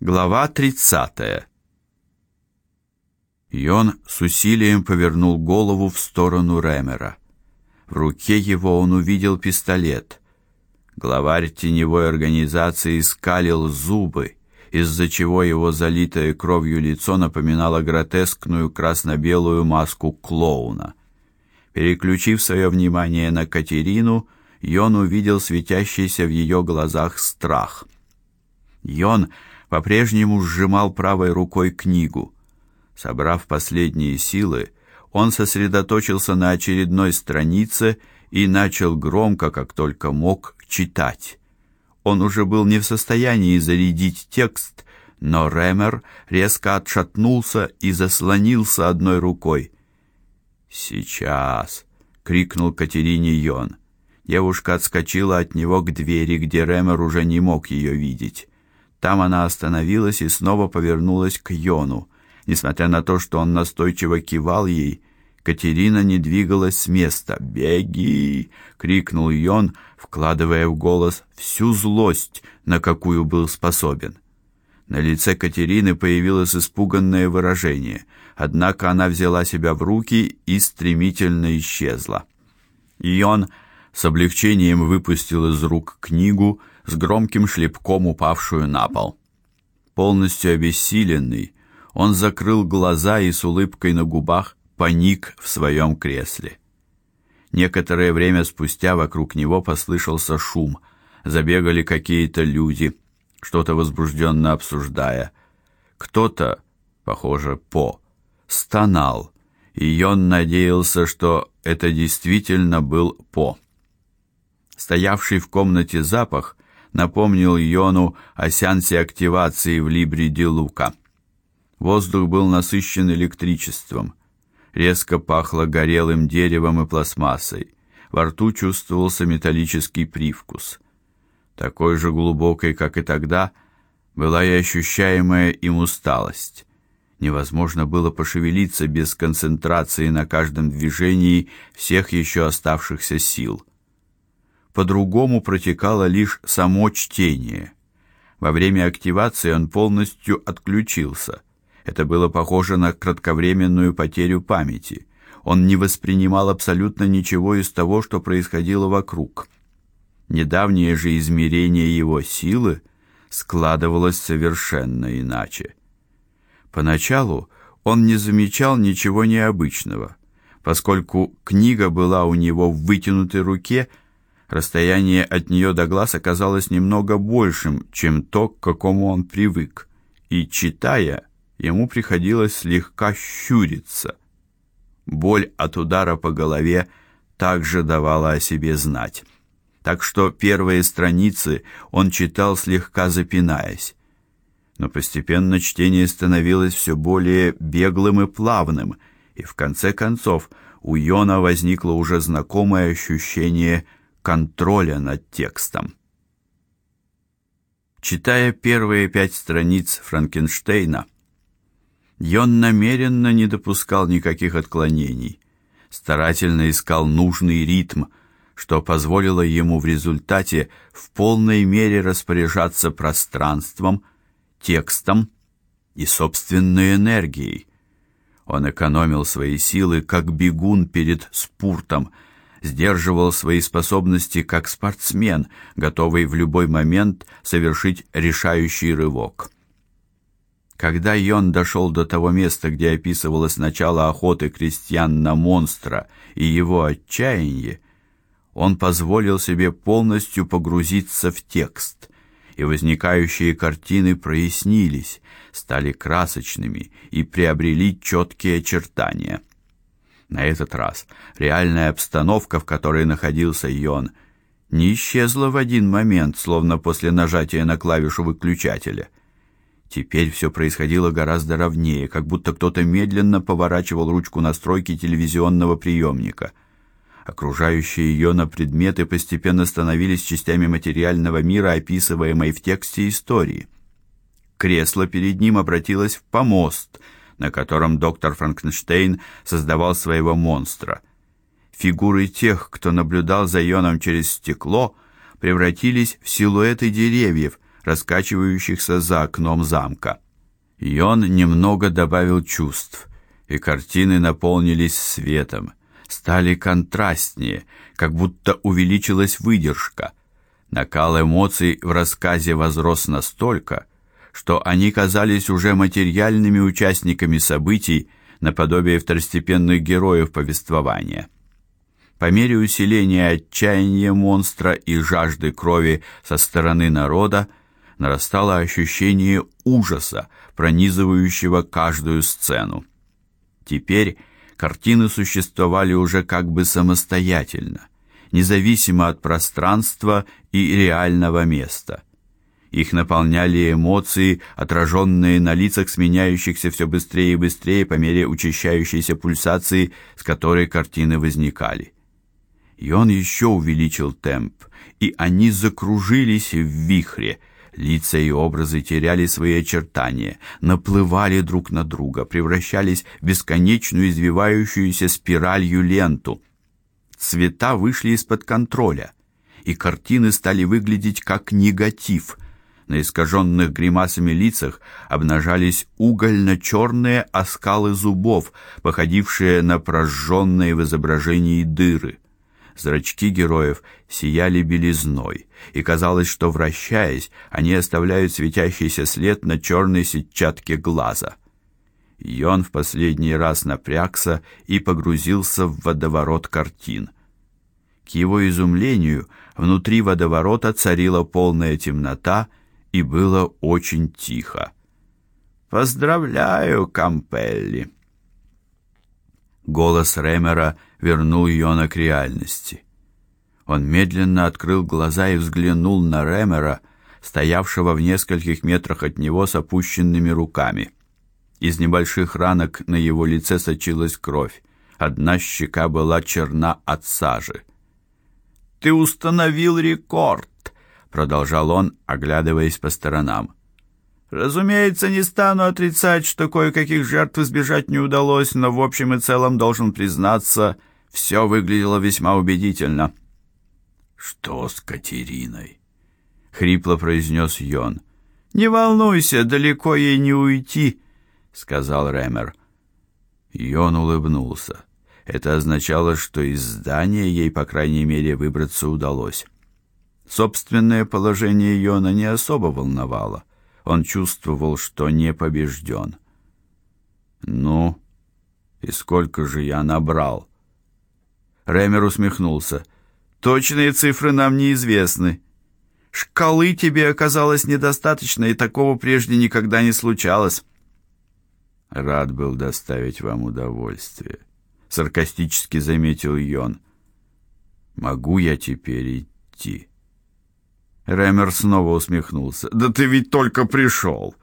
Глава 30. Йон с усилием повернул голову в сторону Ремера. В руке его он увидел пистолет. Главарь теневой организации скалил зубы, из-за чего его залитое кровью лицо напоминало гротескную красно-белую маску клоуна. Переключив свое внимание на Катерину, Йон увидел светящийся в ее глазах страх. Йон по-прежнему сжимал правой рукой книгу. Собрав последние силы, он сосредоточился на очередной странице и начал громко, как только мог, читать. Он уже был не в состоянии зарядить текст, но Ремер резко отшатнулся и заслонился одной рукой. "Сейчас", крикнул Катерине Йон. Девушка отскочила от него к двери, где Ремер уже не мог ее видеть. Там она остановилась и снова повернулась к Йону. Несмотря на то, что он настойчиво кивал ей, Катерина не двигалась с места. "Беги!" крикнул Йон, вкладывая в голос всю злость, на какую был способен. На лице Катерины появилось испуганное выражение, однако она взяла себя в руки и стремительно исчезла. Йон с облегчением выпустил из рук книгу, с громким шлепком упавшую на пол. Полностью обессиленный, он закрыл глаза и с улыбкой на губах поник в своем кресле. Некоторое время спустя вокруг него послышался шум. Забегали какие-то люди, что-то возбужденно обсуждая. Кто-то, похоже, По, стонал, и он надеялся, что это действительно был По. Стоявший в комнате запах напомнил Йону о сеансе активации в Либре ди Лука. Воздух был насыщен электричеством. Резко пахло горелым деревом и пластмассой. Во рту чувствовался металлический привкус. Такой же глубокой, как и тогда, была и ощущаемая им усталость. Невозможно было пошевелиться без концентрации на каждом движении всех еще оставшихся сил по-другому протекало лишь само чтение. Во время активации он полностью отключился. Это было похоже на кратковременную потерю памяти. Он не воспринимал абсолютно ничего из того, что происходило вокруг. Недавнее же измерение его силы складывалось совершенно иначе. Поначалу он не замечал ничего необычного, поскольку книга была у него в вытянутой руке, Расстояние от нее до глаз оказалось немного большим, чем то, к какому он привык, и читая, ему приходилось слегка щуриться. Боль от удара по голове также давала о себе знать. Так что первые страницы он читал слегка запинаясь. Но постепенно чтение становилось все более беглым и плавным, и в конце концов у Йона возникло уже знакомое ощущение контроля над текстом. Читая первые пять страниц Франкенштейна, Йон намеренно не допускал никаких отклонений, старательно искал нужный ритм, что позволило ему в результате в полной мере распоряжаться пространством, текстом и собственной энергией. Он экономил свои силы, как бегун перед спуртом – сдерживал свои способности как спортсмен, готовый в любой момент совершить решающий рывок. Когда Йон дошел до того места, где описывалось начало охоты крестьян на монстра и его отчаяние, он позволил себе полностью погрузиться в текст, и возникающие картины прояснились, стали красочными и приобрели четкие очертания. На этот раз реальная обстановка, в которой находился Йон, не исчезла в один момент, словно после нажатия на клавишу выключателя. Теперь все происходило гораздо ровнее, как будто кто-то медленно поворачивал ручку настройки телевизионного приемника. Окружающие Йона предметы постепенно становились частями материального мира, описываемой в тексте истории. Кресло перед ним обратилось в помост — на котором доктор Франкенштейн создавал своего монстра. Фигуры тех, кто наблюдал за Йоном через стекло, превратились в силуэты деревьев, раскачивающихся за окном замка. И он немного добавил чувств, и картины наполнились светом, стали контрастнее, как будто увеличилась выдержка. Накал эмоций в рассказе возрос настолько, что они казались уже материальными участниками событий, наподобие второстепенных героев повествования. По мере усиления отчаяния монстра и жажды крови со стороны народа нарастало ощущение ужаса, пронизывающего каждую сцену. Теперь картины существовали уже как бы самостоятельно, независимо от пространства и реального места. Их наполняли эмоции, отраженные на лицах сменяющихся все быстрее и быстрее по мере учащающейся пульсации, с которой картины возникали. И он еще увеличил темп, и они закружились в вихре. Лица и образы теряли свои очертания, наплывали друг на друга, превращались в бесконечную извивающуюся спиралью ленту. Цвета вышли из-под контроля, и картины стали выглядеть как негатив — на искаженных гримасами лицах обнажались угольно черные оскалы зубов, походившие на прожженные в изображении дыры. Зрачки героев сияли белизной, и казалось, что вращаясь, они оставляют светящийся след на черной сетчатке глаза. И он в последний раз напрягся и погрузился в водоворот картин. К его изумлению, внутри водоворота царила полная темнота, и было очень тихо. Поздравляю, Кампелли. Голос Ремера вернул Йона к реальности. Он медленно открыл глаза и взглянул на Ремера, стоявшего в нескольких метрах от него с опущенными руками. Из небольших ранок на его лице сочилась кровь. Одна щека была черна от сажи. Ты установил рекорд продолжал он, оглядываясь по сторонам. Разумеется, не стану отрицать, что кое-каких жертв избежать не удалось, но в общем и целом должен признаться, все выглядело весьма убедительно. Что с Катериной? хрипло произнес Йон. Не волнуйся, далеко ей не уйти, сказал Ремер. Йон улыбнулся. Это означало, что из здания ей, по крайней мере, выбраться удалось. Собственное положение Йона не особо волновало. Он чувствовал, что не побежден. Ну, и сколько же я набрал? Ремер усмехнулся. Точные цифры нам неизвестны. Шкалы тебе оказалось недостаточно, и такого прежде никогда не случалось. Рад был доставить вам удовольствие, саркастически заметил Йон. Могу я теперь идти? Рэмер снова усмехнулся. Да ты ведь только пришел!»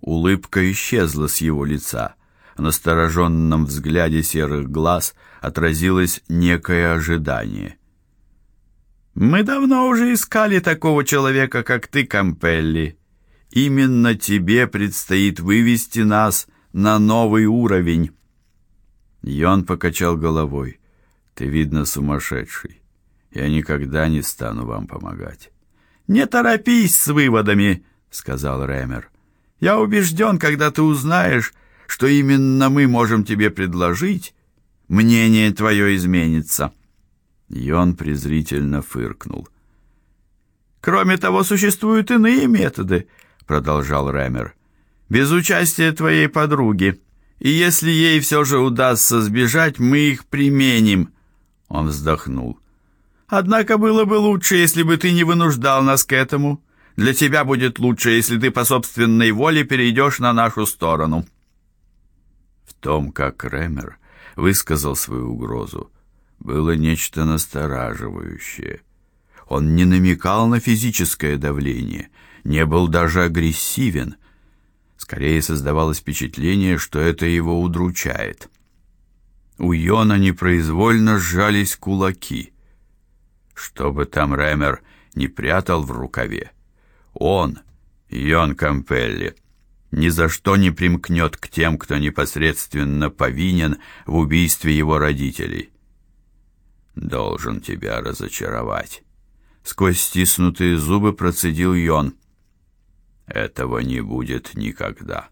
Улыбка исчезла с его лица. В настороженном взгляде серых глаз отразилось некое ожидание. Мы давно уже искали такого человека, как ты, Кампелли. Именно тебе предстоит вывести нас на новый уровень. Йон покачал головой. Ты видно сумасшедший. Я никогда не стану вам помогать. Не торопись с выводами, сказал Рэмер. Я убежден, когда ты узнаешь, что именно мы можем тебе предложить, мнение твое изменится. И он презрительно фыркнул. Кроме того, существуют иные методы, продолжал Рэмер. Без участия твоей подруги. И если ей все же удастся сбежать, мы их применим. Он вздохнул. Однако было бы лучше, если бы ты не вынуждал нас к этому. Для тебя будет лучше, если ты по собственной воле перейдешь на нашу сторону. В том, как Ремер высказал свою угрозу, было нечто настораживающее. Он не намекал на физическое давление, не был даже агрессивен. Скорее создавалось впечатление, что это его удручает. У Йона непроизвольно сжались кулаки. Что бы там Рэмер не прятал в рукаве, он, Йон Кампелли, ни за что не примкнет к тем, кто непосредственно повинен в убийстве его родителей. Должен тебя разочаровать. Сквозь стиснутые зубы процедил Йон. Этого не будет никогда.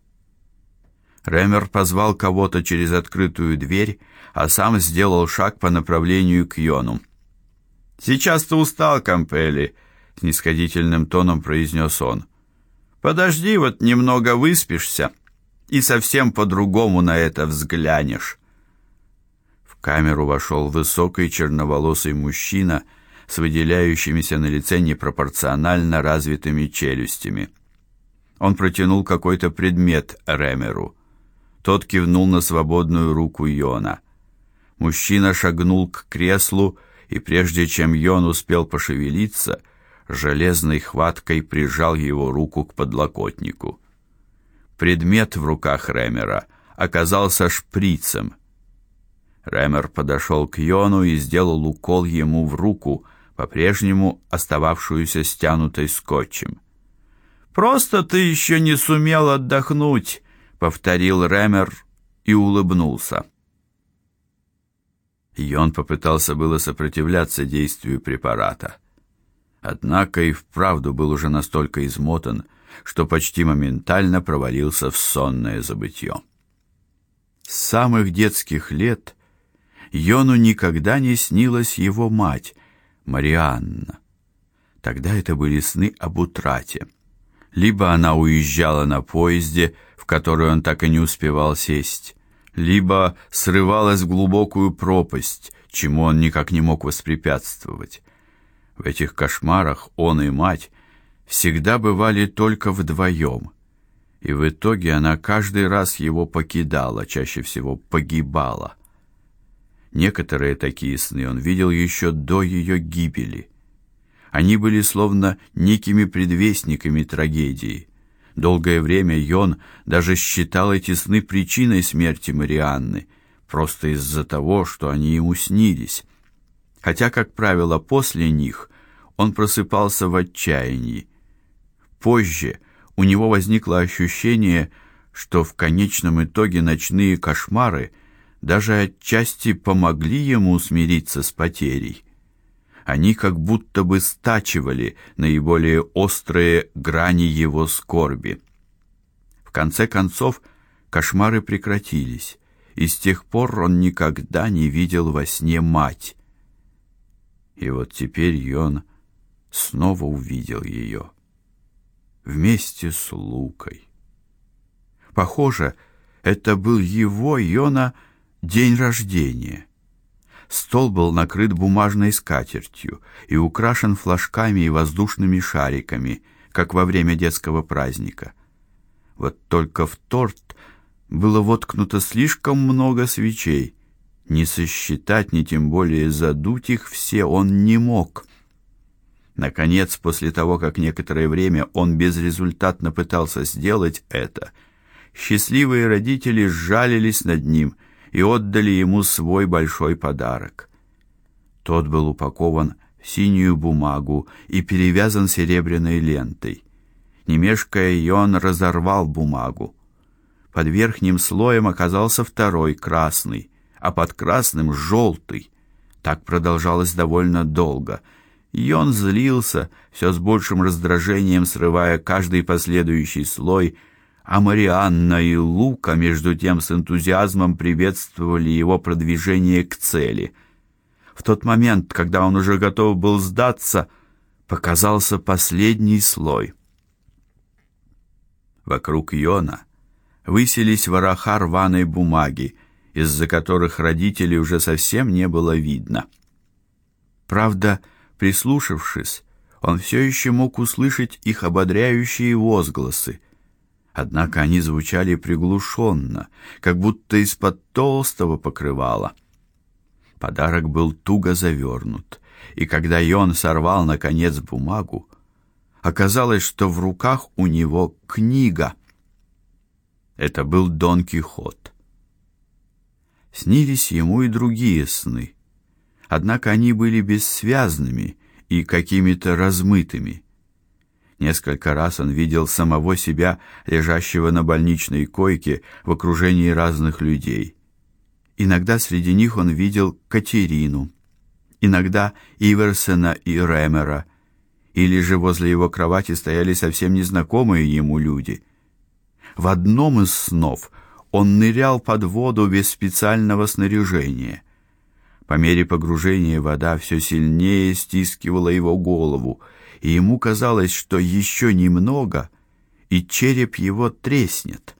Ремер позвал кого-то через открытую дверь, а сам сделал шаг по направлению к Йону. Сейчас ты устал, Кампели, снисходительным тоном произнес он. Подожди, вот немного выспишься, и совсем по-другому на это взглянешь. В камеру вошел высокий черноволосый мужчина с выделяющимися на лице непропорционально развитыми челюстями. Он протянул какой-то предмет Ремеру. Тот кивнул на свободную руку Йона. Мужчина шагнул к креслу, и прежде чем Йон успел пошевелиться, железной хваткой прижал его руку к подлокотнику. Предмет в руках Ремера оказался шприцем. Ремер подошел к Йону и сделал укол ему в руку, по-прежнему остававшуюся стянутой скотчем. Просто ты еще не сумел отдохнуть, повторил Ремер и улыбнулся. Йон попытался было сопротивляться действию препарата. Однако и вправду был уже настолько измотан, что почти моментально провалился в сонное забытье. С самых детских лет Йону никогда не снилась его мать, Марианна. Тогда это были сны об утрате. Либо она уезжала на поезде, в который он так и не успевал сесть, либо срывалась в глубокую пропасть, чему он никак не мог воспрепятствовать. В этих кошмарах он и мать всегда бывали только вдвоем, и в итоге она каждый раз его покидала, чаще всего погибала. Некоторые такие сны он видел еще до ее гибели. Они были словно некими предвестниками трагедии. Долгое время Йон даже считал эти сны причиной смерти Марианны, просто из-за того, что они ему снились. Хотя, как правило, после них он просыпался в отчаянии. Позже у него возникло ощущение, что в конечном итоге ночные кошмары даже отчасти помогли ему смириться с потерей. Они как будто бы стачивали наиболее острые грани его скорби. В конце концов кошмары прекратились, и с тех пор он никогда не видел во сне мать. И вот теперь он снова увидел ее вместе с Лукой. Похоже, это был его Йона день рождения. Стол был накрыт бумажной скатертью и украшен флажками и воздушными шариками, как во время детского праздника. Вот только в торт было воткнуто слишком много свечей. Не сосчитать, ни тем более задуть их все он не мог. Наконец, после того, как некоторое время он безрезультатно пытался сделать это, счастливые родители сжалились над ним и отдали ему свой большой подарок. Тот был упакован в синюю бумагу и перевязан серебряной лентой. Не мешкая, он разорвал бумагу. Под верхним слоем оказался второй красный, а под красным желтый. Так продолжалось довольно долго — и он злился, все с большим раздражением срывая каждый последующий слой, а Марианна и Лука между тем с энтузиазмом приветствовали его продвижение к цели. В тот момент, когда он уже готов был сдаться, показался последний слой. Вокруг Йона высились вороха рваной бумаги, из-за которых родителей уже совсем не было видно. Правда, Прислушавшись, он все еще мог услышать их ободряющие возгласы. Однако они звучали приглушенно, как будто из-под толстого покрывала. Подарок был туго завернут, и когда Йон сорвал наконец бумагу, оказалось, что в руках у него книга. Это был Дон Кихот. Снились ему и другие сны однако они были бессвязными и какими-то размытыми. Несколько раз он видел самого себя, лежащего на больничной койке в окружении разных людей. Иногда среди них он видел Катерину, иногда Иверсена и Ремера, или же возле его кровати стояли совсем незнакомые ему люди. В одном из снов он нырял под воду без специального снаряжения. По мере погружения вода все сильнее стискивала его голову, и ему казалось, что еще немного, и череп его треснет.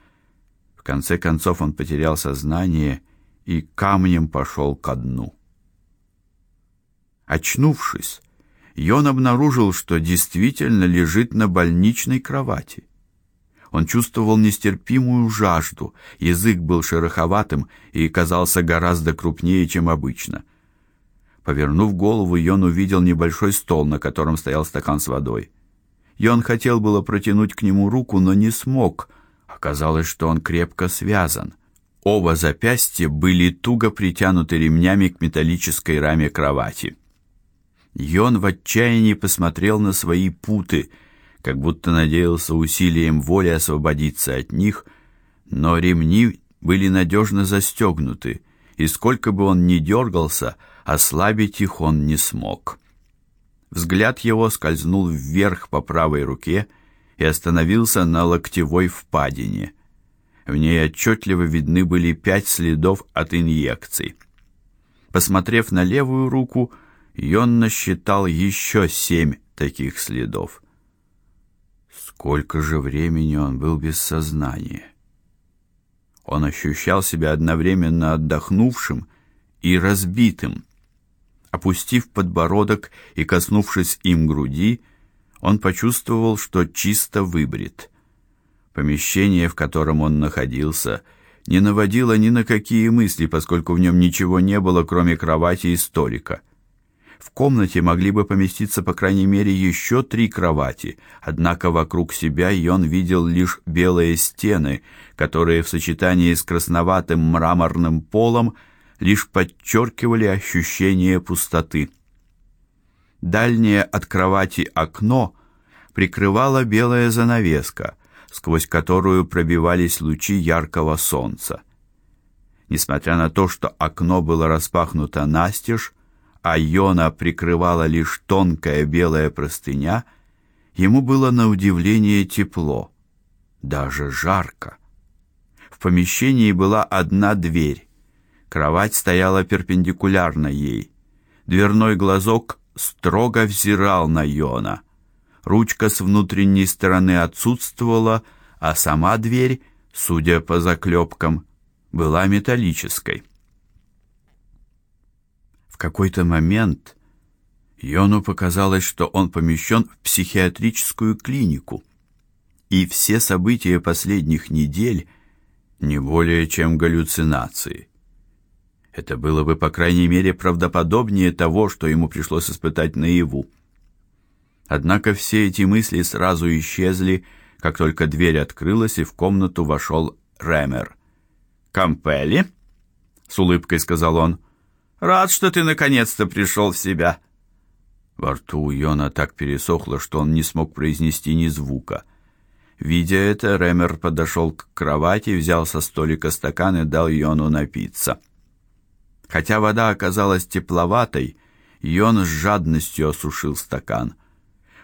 В конце концов он потерял сознание и камнем пошел ко дну. Очнувшись, Йон обнаружил, что действительно лежит на больничной кровати. Он чувствовал нестерпимую жажду, язык был шероховатым и казался гораздо крупнее, чем обычно. Повернув голову, Йон увидел небольшой стол, на котором стоял стакан с водой. Йон хотел было протянуть к нему руку, но не смог. Оказалось, что он крепко связан. Оба запястья были туго притянуты ремнями к металлической раме кровати. Йон в отчаянии посмотрел на свои путы, как будто надеялся усилием воли освободиться от них, но ремни были надежно застегнуты, и сколько бы он ни дергался, ослабить их он не смог. Взгляд его скользнул вверх по правой руке и остановился на локтевой впадине. В ней отчетливо видны были пять следов от инъекций. Посмотрев на левую руку, Йон насчитал еще семь таких следов. Сколько же времени он был без сознания? Он ощущал себя одновременно отдохнувшим и разбитым. Опустив подбородок и коснувшись им груди, он почувствовал, что чисто выбрит. Помещение, в котором он находился, не наводило ни на какие мысли, поскольку в нем ничего не было, кроме кровати и столика. В комнате могли бы поместиться по крайней мере еще три кровати, однако вокруг себя он видел лишь белые стены, которые в сочетании с красноватым мраморным полом лишь подчеркивали ощущение пустоты. Дальнее от кровати окно прикрывала белая занавеска, сквозь которую пробивались лучи яркого солнца. Несмотря на то, что окно было распахнуто настежь, а Йона прикрывала лишь тонкая белая простыня, ему было на удивление тепло, даже жарко. В помещении была одна дверь. Кровать стояла перпендикулярно ей. Дверной глазок строго взирал на Йона. Ручка с внутренней стороны отсутствовала, а сама дверь, судя по заклепкам, была металлической какой-то момент Йону показалось, что он помещен в психиатрическую клинику, и все события последних недель не более чем галлюцинации. Это было бы, по крайней мере, правдоподобнее того, что ему пришлось испытать наяву. Однако все эти мысли сразу исчезли, как только дверь открылась и в комнату вошел Рэмер. «Кампелли?» — с улыбкой сказал он. Рад, что ты наконец-то пришел в себя. Во рту у Йона так пересохло, что он не смог произнести ни звука. Видя это, Ремер подошел к кровати, взял со столика стакан и дал Йону напиться. Хотя вода оказалась тепловатой, Йон с жадностью осушил стакан.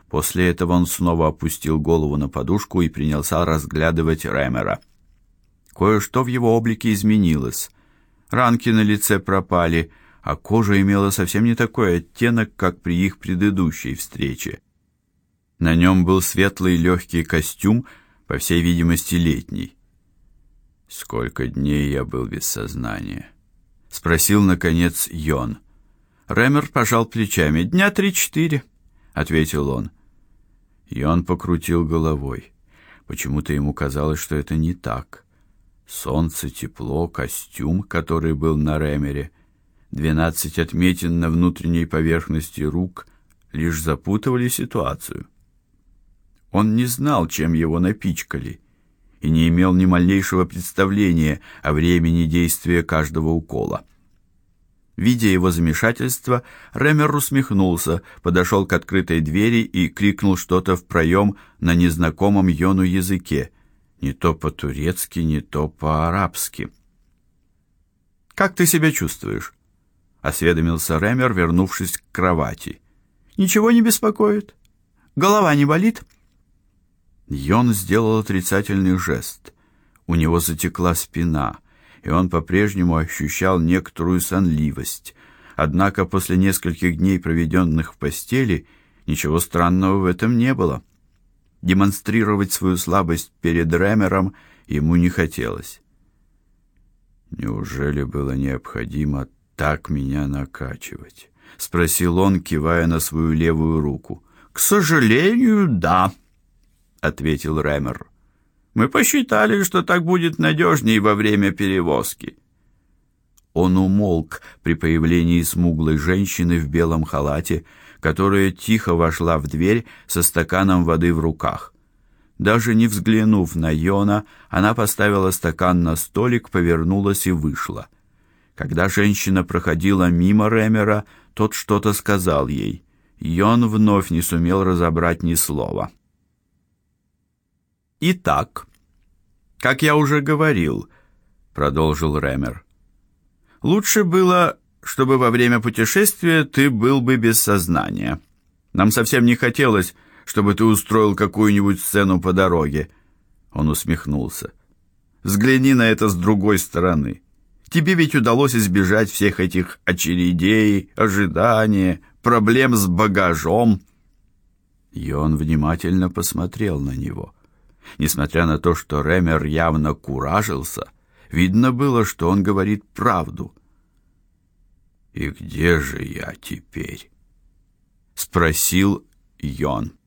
После этого он снова опустил голову на подушку и принялся разглядывать Ремера. Кое-что в его облике изменилось. Ранки на лице пропали, а кожа имела совсем не такой оттенок, как при их предыдущей встрече. На нем был светлый легкий костюм, по всей видимости, летний. Сколько дней я был без сознания, спросил наконец Йон. Ремер пожал плечами. Дня три-четыре, ответил он. Йон покрутил головой. Почему-то ему казалось, что это не так. Солнце, тепло, костюм, который был на Ремере, Двенадцать отметин на внутренней поверхности рук лишь запутывали ситуацию. Он не знал, чем его напичкали, и не имел ни малейшего представления о времени действия каждого укола. Видя его замешательство, Ремер усмехнулся, подошел к открытой двери и крикнул что-то в проем на незнакомом Йону языке, не то по-турецки, не то по-арабски. Как ты себя чувствуешь? осведомился Ремер, вернувшись к кровати. Ничего не беспокоит? Голова не болит?» Йон сделал отрицательный жест. У него затекла спина, и он по-прежнему ощущал некоторую сонливость. Однако после нескольких дней, проведенных в постели, ничего странного в этом не было. Демонстрировать свою слабость перед Ремером ему не хотелось. Неужели было необходимо так меня накачивать? спросил он, кивая на свою левую руку. К сожалению, да, ответил Ремер. Мы посчитали, что так будет надежнее во время перевозки. Он умолк при появлении смуглой женщины в белом халате, которая тихо вошла в дверь со стаканом воды в руках. Даже не взглянув на Йона, она поставила стакан на столик, повернулась и вышла. Когда женщина проходила мимо Ремера, тот что-то сказал ей. Йон вновь не сумел разобрать ни слова. Итак, как я уже говорил, продолжил Ремер. Лучше было, чтобы во время путешествия ты был бы без сознания. Нам совсем не хотелось, чтобы ты устроил какую-нибудь сцену по дороге. Он усмехнулся. Взгляни на это с другой стороны. Тебе ведь удалось избежать всех этих очередей, ожидания, проблем с багажом. И он внимательно посмотрел на него. Несмотря на то, что Ремер явно куражился, видно было, что он говорит правду. И где же я теперь? спросил Йон.